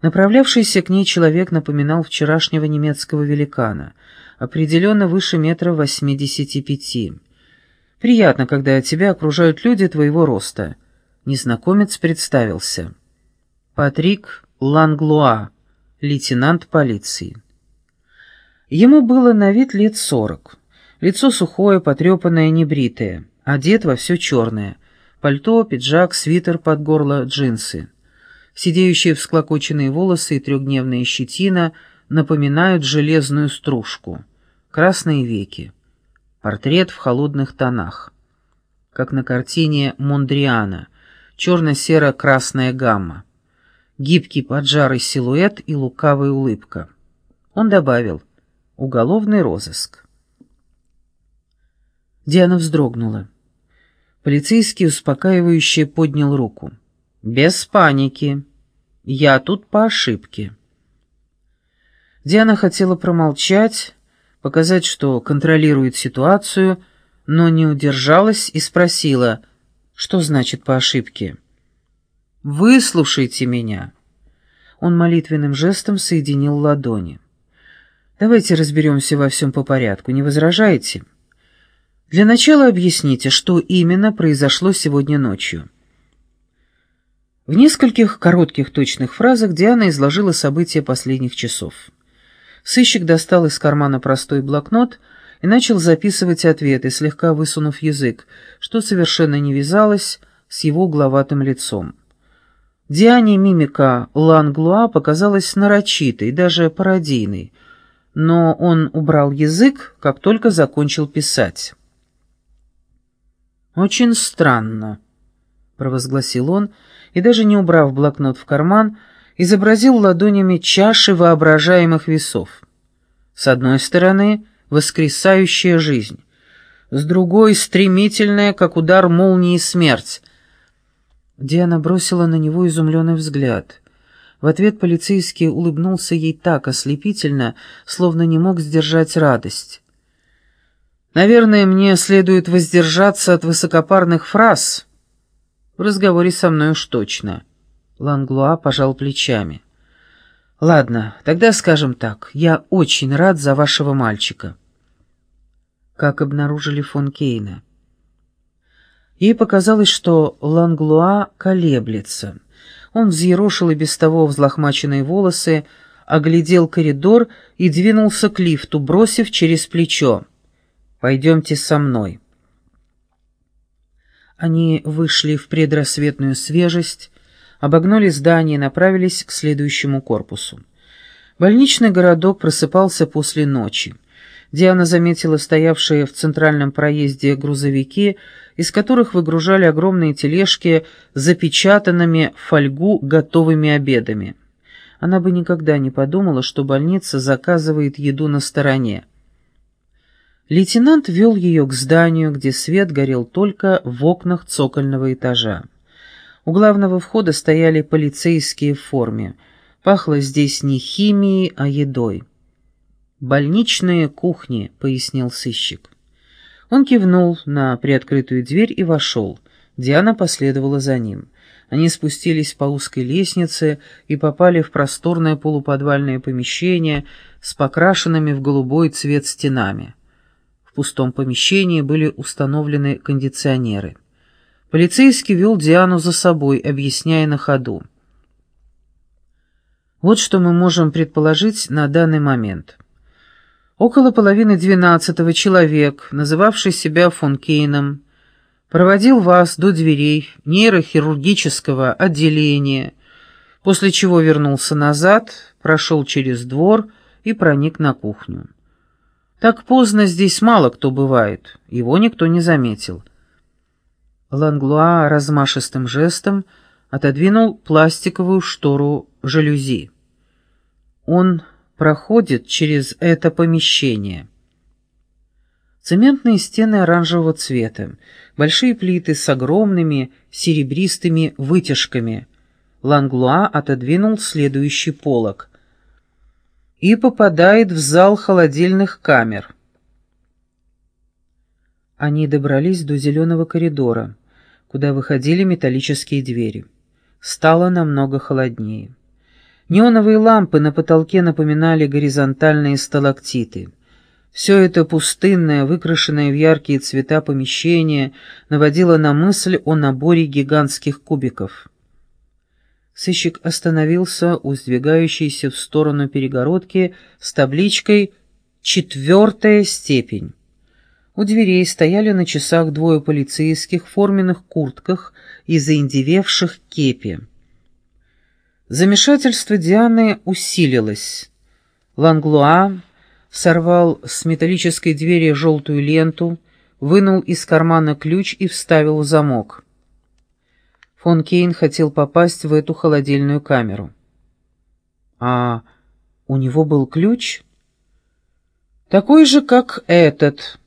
Направлявшийся к ней человек напоминал вчерашнего немецкого великана, определенно выше метра восьмидесяти пяти. Приятно, когда тебя окружают люди твоего роста. Незнакомец представился. Патрик Ланглуа, лейтенант полиции. Ему было на вид лет сорок. Лицо сухое, потрепанное, небритое. Одет во все черное. Пальто, пиджак, свитер под горло, джинсы. Сидеющие всклокоченные волосы и трехдневная щетина напоминают железную стружку. Красные веки. Портрет в холодных тонах. Как на картине Мондриана. Черно-серо-красная гамма. Гибкий поджарый силуэт и лукавая улыбка. Он добавил «Уголовный розыск». Диана вздрогнула. Полицейский успокаивающе поднял руку. «Без паники. Я тут по ошибке». Диана хотела промолчать, показать, что контролирует ситуацию, но не удержалась и спросила, что значит по ошибке. «Выслушайте меня». Он молитвенным жестом соединил ладони. «Давайте разберемся во всем по порядку, не возражаете?» «Для начала объясните, что именно произошло сегодня ночью». В нескольких коротких точных фразах Диана изложила события последних часов. Сыщик достал из кармана простой блокнот и начал записывать ответы, слегка высунув язык, что совершенно не вязалось с его угловатым лицом. Диане мимика Ланглуа показалась нарочитой, даже пародийной, но он убрал язык, как только закончил писать. «Очень странно», — провозгласил он, и даже не убрав блокнот в карман, изобразил ладонями чаши воображаемых весов. С одной стороны — воскресающая жизнь, с другой — стремительная, как удар молнии, смерть. Диана бросила на него изумленный взгляд. В ответ полицейский улыбнулся ей так ослепительно, словно не мог сдержать радость. «Наверное, мне следует воздержаться от высокопарных фраз», в разговоре со мной уж точно. Ланглуа пожал плечами. Ладно, тогда скажем так. Я очень рад за вашего мальчика. Как обнаружили фон Кейна. Ей показалось, что Ланглуа колеблется. Он взъерошил и без того взлохмаченные волосы, оглядел коридор и двинулся к лифту, бросив через плечо. «Пойдемте со мной». Они вышли в предрассветную свежесть, обогнули здание и направились к следующему корпусу. Больничный городок просыпался после ночи. Диана заметила стоявшие в центральном проезде грузовики, из которых выгружали огромные тележки с запечатанными в фольгу готовыми обедами. Она бы никогда не подумала, что больница заказывает еду на стороне. Лейтенант вел ее к зданию, где свет горел только в окнах цокольного этажа. У главного входа стояли полицейские в форме. Пахло здесь не химией, а едой. «Больничные кухни», — пояснил сыщик. Он кивнул на приоткрытую дверь и вошел. Диана последовала за ним. Они спустились по узкой лестнице и попали в просторное полуподвальное помещение с покрашенными в голубой цвет стенами пустом помещении были установлены кондиционеры. Полицейский вел Диану за собой, объясняя на ходу. Вот что мы можем предположить на данный момент. Около половины двенадцатого человек, называвший себя фон Кейном, проводил вас до дверей нейрохирургического отделения, после чего вернулся назад, прошел через двор и проник на кухню. Так поздно здесь мало кто бывает, его никто не заметил. Ланглуа размашистым жестом отодвинул пластиковую штору жалюзи. Он проходит через это помещение. Цементные стены оранжевого цвета, большие плиты с огромными серебристыми вытяжками. Ланглуа отодвинул следующий полог и попадает в зал холодильных камер. Они добрались до зеленого коридора, куда выходили металлические двери. Стало намного холоднее. Неоновые лампы на потолке напоминали горизонтальные сталактиты. Все это пустынное, выкрашенное в яркие цвета помещение наводило на мысль о наборе гигантских кубиков. Сыщик остановился у сдвигающейся в сторону перегородки с табличкой «Четвертая степень». У дверей стояли на часах двое полицейских в форменных куртках и заиндевевших кепи. Замешательство Дианы усилилось. Ланглуа сорвал с металлической двери желтую ленту, вынул из кармана ключ и вставил в замок. Фон Кейн хотел попасть в эту холодильную камеру. «А у него был ключ?» «Такой же, как этот.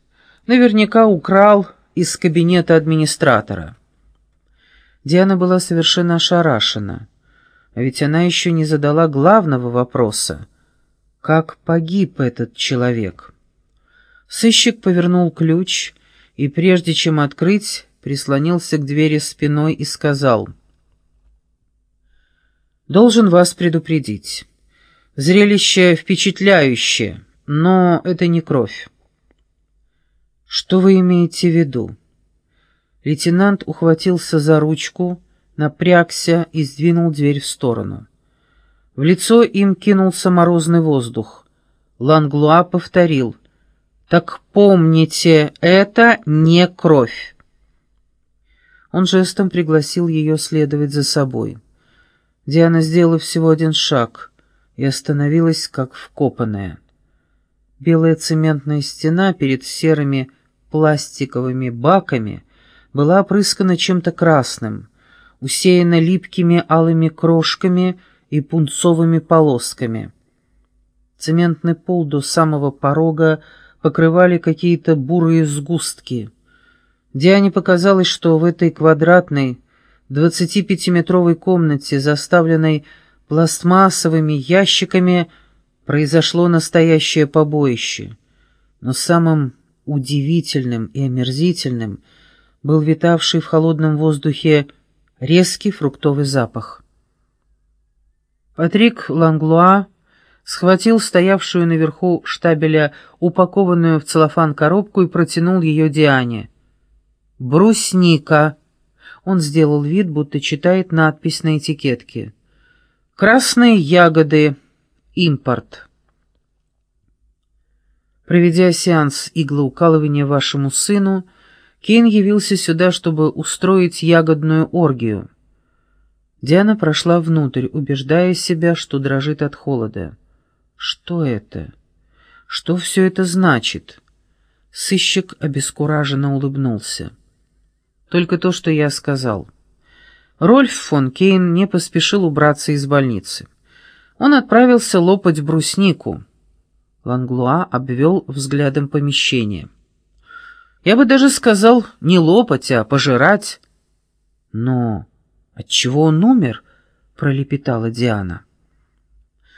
Наверняка украл из кабинета администратора». Диана была совершенно ошарашена. А ведь она еще не задала главного вопроса. Как погиб этот человек? Сыщик повернул ключ и, прежде чем открыть, прислонился к двери спиной и сказал. «Должен вас предупредить. Зрелище впечатляющее, но это не кровь». «Что вы имеете в виду?» Лейтенант ухватился за ручку, напрягся и сдвинул дверь в сторону. В лицо им кинулся морозный воздух. Ланглуа повторил. «Так помните, это не кровь!» Он жестом пригласил ее следовать за собой. Диана сделала всего один шаг и остановилась, как вкопанная. Белая цементная стена перед серыми пластиковыми баками была опрыскана чем-то красным — усеяна липкими алыми крошками и пунцовыми полосками. Цементный пол до самого порога покрывали какие-то бурые сгустки. Диане показалось, что в этой квадратной, 25-метровой комнате, заставленной пластмассовыми ящиками, произошло настоящее побоище. Но самым удивительным и омерзительным был витавший в холодном воздухе резкий фруктовый запах. Патрик Ланглуа схватил стоявшую наверху штабеля упакованную в целлофан коробку и протянул ее Диане. «Брусника!» Он сделал вид, будто читает надпись на этикетке. «Красные ягоды. Импорт». Проведя сеанс иглоукалывания вашему сыну, Кейн явился сюда, чтобы устроить ягодную оргию. Диана прошла внутрь, убеждая себя, что дрожит от холода. Что это? Что все это значит? Сыщик обескураженно улыбнулся. Только то, что я сказал. Рольф фон Кейн не поспешил убраться из больницы. Он отправился лопать бруснику. Ланглуа обвел взглядом помещение. Я бы даже сказал, не лопать, а пожирать. Но отчего он умер? — пролепетала Диана.